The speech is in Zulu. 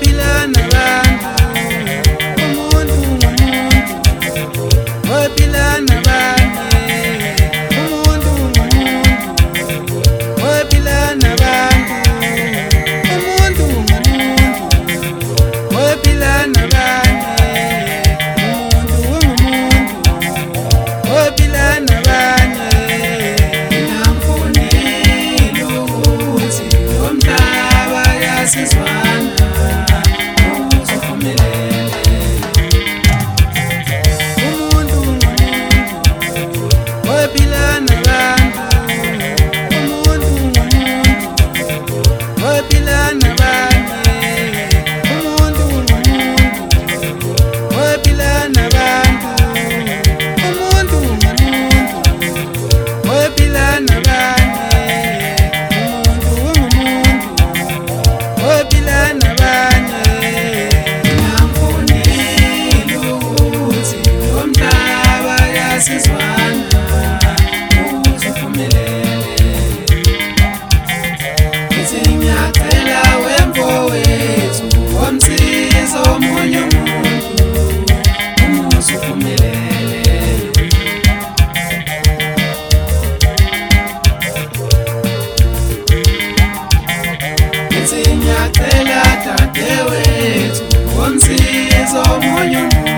bilana tadewethu onsiza omunye umuntu